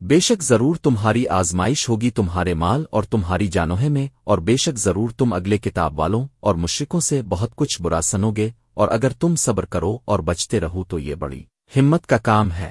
بے شک ضرور تمہاری آزمائش ہوگی تمہارے مال اور تمہاری جانوہے میں، اور بے شک ضرور تم اگلے کتاب والوں اور مشرکوں سے بہت کچھ برا سنو گے، اور اگر تم صبر کرو اور بچتے رہو تو یہ بڑی ہمت کا کام ہے۔